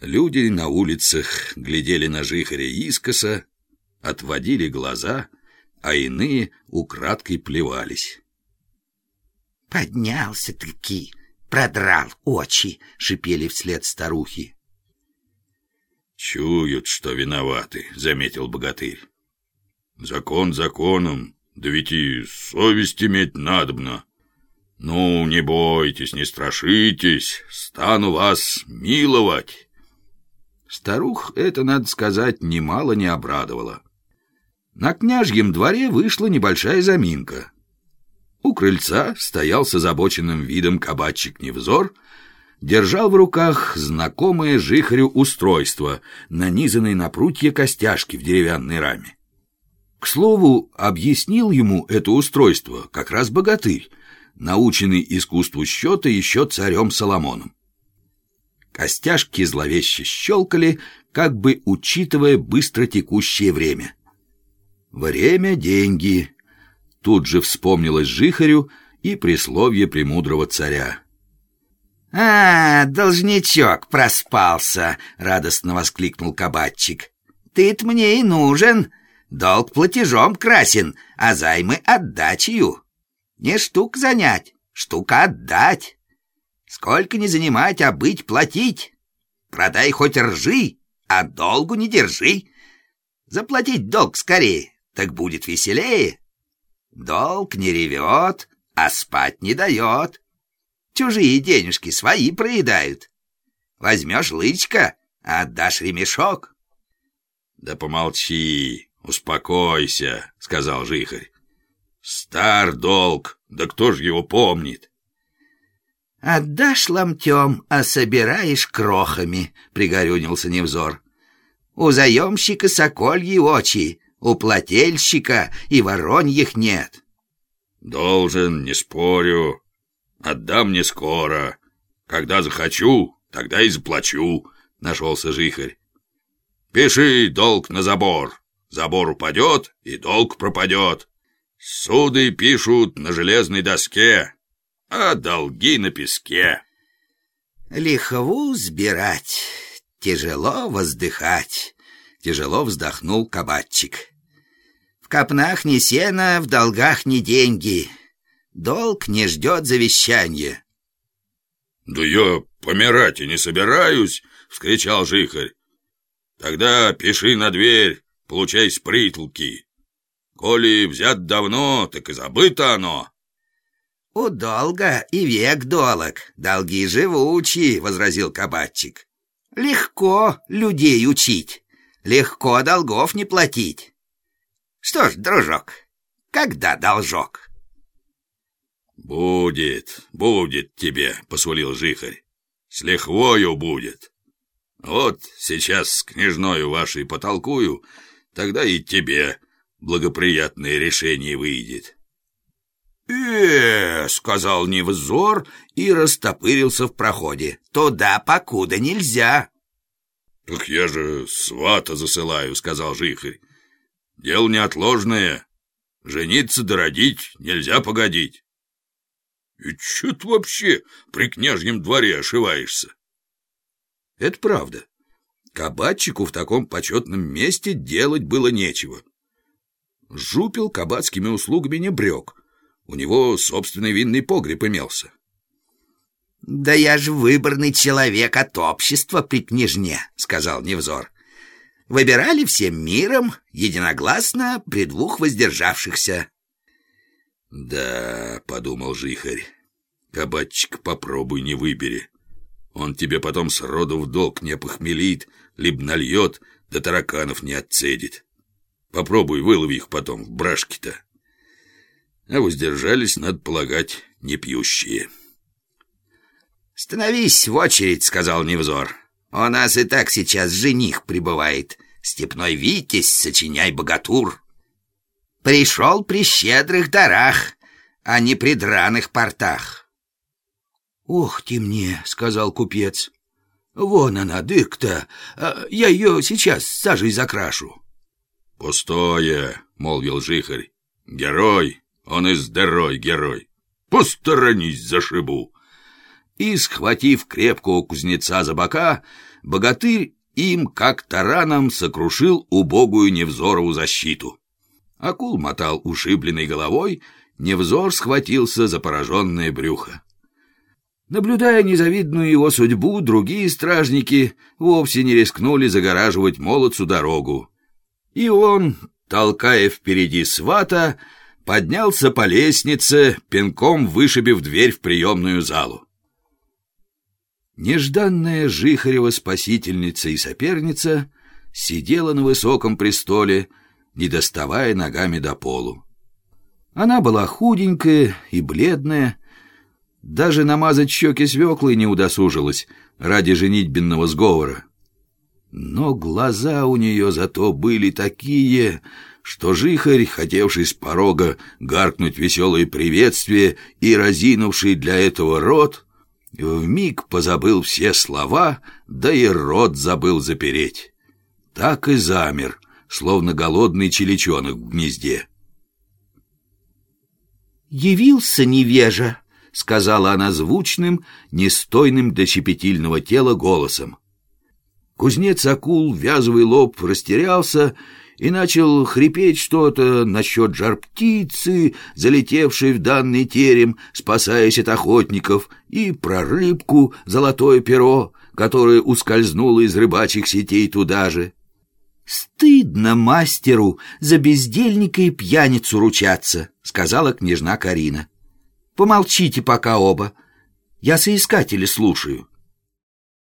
Люди на улицах глядели на жихаря искоса, отводили глаза, а иные украдкой плевались. «Поднялся-таки, продрал очи!» — шипели вслед старухи. «Чуют, что виноваты», — заметил богатырь. «Закон законом, да ведь и совесть иметь надобно. Ну, не бойтесь, не страшитесь, стану вас миловать». Старух это, надо сказать, немало не обрадовало. На княжьем дворе вышла небольшая заминка. У крыльца стоял с озабоченным видом кабачик Невзор, держал в руках знакомое жихарю устройство, нанизанное на прутья костяшки в деревянной раме. К слову, объяснил ему это устройство как раз богатырь, наученный искусству счета еще царем Соломоном. Костяшки зловеще щелкали, как бы учитывая быстро текущее время. «Время — деньги», — тут же вспомнилось Жихарю и присловие премудрого царя. «А, должничок проспался!» — радостно воскликнул кабачик. «Ты-то мне и нужен. Долг платежом красен, а займы отдачею. Не штук занять, штука отдать». Сколько не занимать, а быть платить. Продай хоть ржи, а долгу не держи. Заплатить долг скорее, так будет веселее. Долг не ревет, а спать не дает. Чужие денежки свои проедают. Возьмешь лычка, а отдашь ремешок. — Да помолчи, успокойся, — сказал жихарь. — Стар долг, да кто ж его помнит? «Отдашь ломтем, а собираешь крохами», — пригорюнился Невзор. «У заемщика сокольи очи, у плательщика и вороньих нет». «Должен, не спорю. Отдам не скоро. Когда захочу, тогда и заплачу», — нашелся жихарь. «Пиши долг на забор. Забор упадет, и долг пропадет. Суды пишут на железной доске, а долги на песке. Лихву сбирать, тяжело воздыхать, тяжело вздохнул кабатчик. В копнах не сено, в долгах не деньги. Долг не ждет завещания. «Да я помирать и не собираюсь!» — вскричал жихарь. «Тогда пиши на дверь, получай с притолки. Коли взят давно, так и забыто оно. «У долга и век долог, долги живучи», — возразил кабачик. «Легко людей учить, легко долгов не платить. Что ж, дружок, когда должок?» «Будет, будет тебе», — посулил жихарь. «С лихвою будет. Вот сейчас с княжною вашей потолкую, тогда и тебе благоприятное решение выйдет» э сказал Невзор и растопырился в проходе. «Туда покуда нельзя». «Так я же свата засылаю», — сказал Жихарь. «Дело неотложное. Жениться да родить нельзя погодить». «И чё ты вообще при княжьем дворе ошиваешься?» «Это правда. Кабачику в таком почетном месте делать было нечего». Жупил кабацкими услугами не брек — у него собственный винный погреб имелся. «Да я же выборный человек от общества при княжне», — сказал Невзор. «Выбирали всем миром, единогласно, при двух воздержавшихся». «Да», — подумал Жихарь, — «кабачик попробуй не выбери. Он тебе потом сроду в долг не похмелит, либо нальет, да тараканов не отцедит. Попробуй вылови их потом в брашке-то» а воздержались, надо полагать, не пьющие. «Становись в очередь», — сказал Невзор. «У нас и так сейчас жених прибывает. Степной Витязь, сочиняй богатур. Пришел при щедрых дарах, а не при драных портах». «Ох ты мне», — сказал купец. «Вон она, дык-то. А, я ее сейчас сажей закрашу». «Пустое», — молвил жихарь. «Герой, он и здоровый герой. Посторонись, зашибу. и, схватив крепкого кузнеца за бока, богатырь им, как тараном, сокрушил убогую Невзорову защиту. Акул мотал ушибленной головой, Невзор схватился за пораженное брюхо. Наблюдая незавидную его судьбу, другие стражники вовсе не рискнули загораживать молодцу дорогу. И он, толкая впереди свата, поднялся по лестнице, пинком вышибив дверь в приемную залу. Нежданная Жихарева спасительница и соперница сидела на высоком престоле, не доставая ногами до полу. Она была худенькая и бледная, даже намазать щеки свеклой не удосужилась ради женитьбенного сговора. Но глаза у нее зато были такие, что жихарь, хотевший с порога гаркнуть веселое приветствие и разинувший для этого рот, вмиг позабыл все слова, да и рот забыл запереть. Так и замер, словно голодный челечонок в гнезде. «Явился невежа», — сказала она звучным, нестойным для щепетильного тела голосом. Кузнец акул, вязовый лоб, растерялся и начал хрипеть что-то насчет жар-птицы, залетевшей в данный терем, спасаясь от охотников, и про рыбку, золотое перо, которое ускользнуло из рыбачьих сетей туда же. «Стыдно мастеру за бездельника и пьяницу ручаться», — сказала княжна Карина. «Помолчите пока оба, я соискатели слушаю».